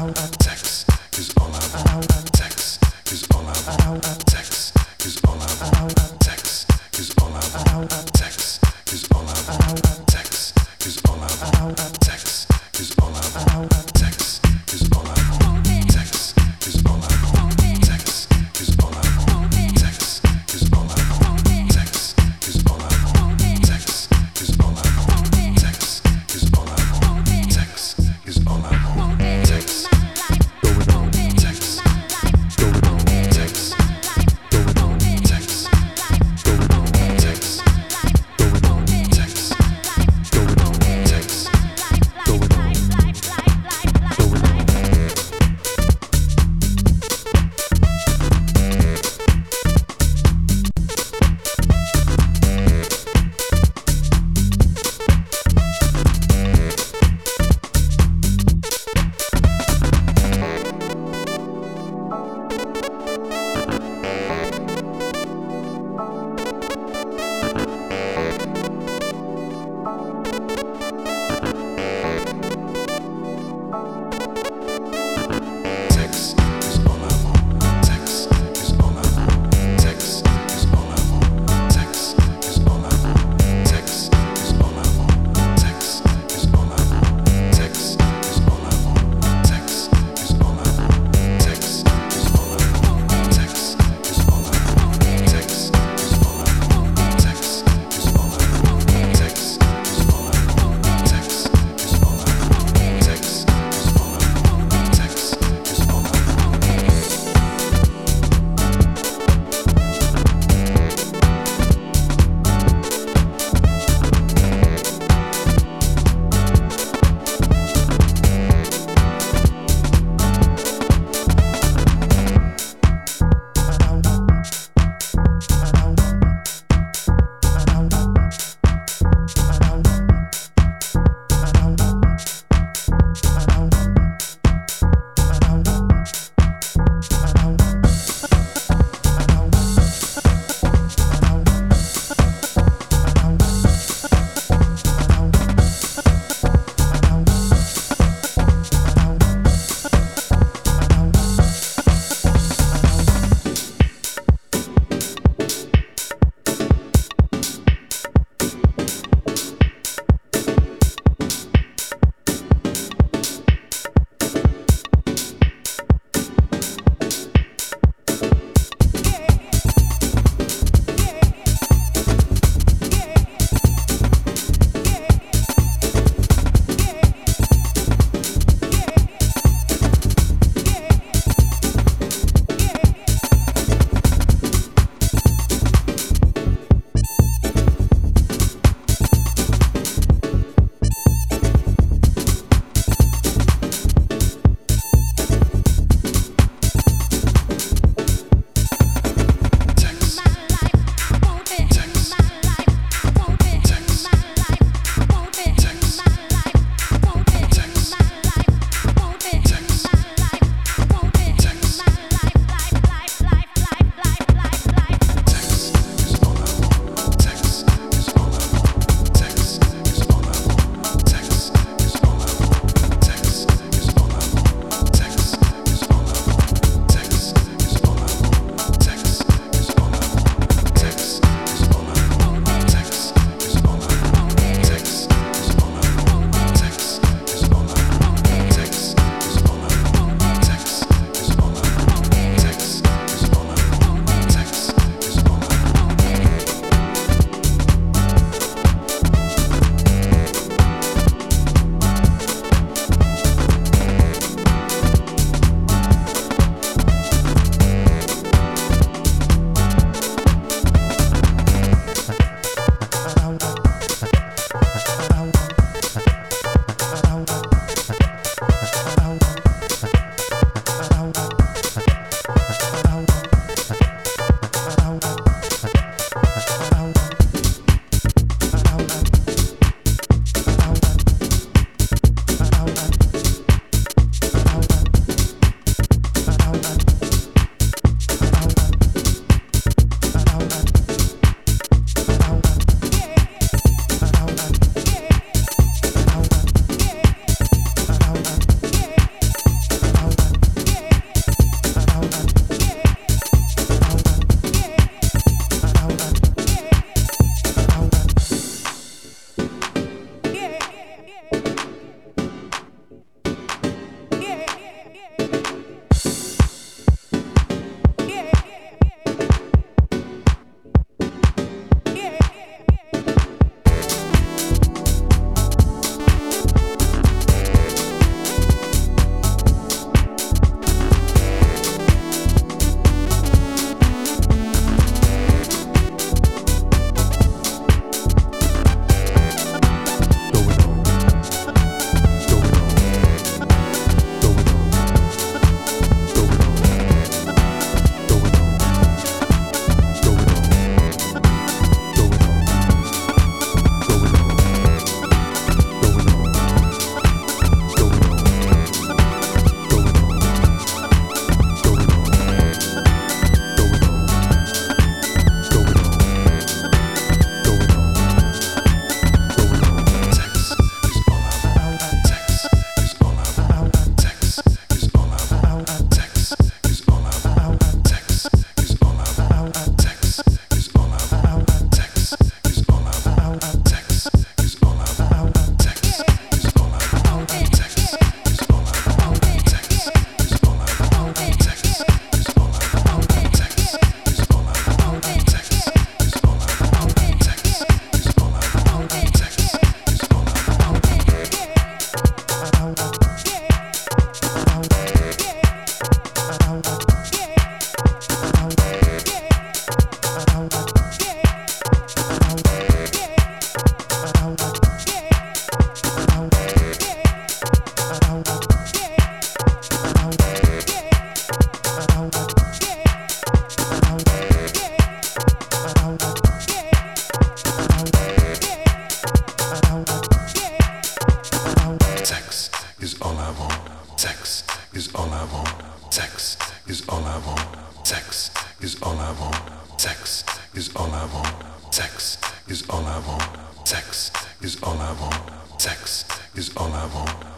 going Sex is all I want. Sex is all I want. Sex is all I want. Sex is all I want. Sex is all I want. Sex is all I want.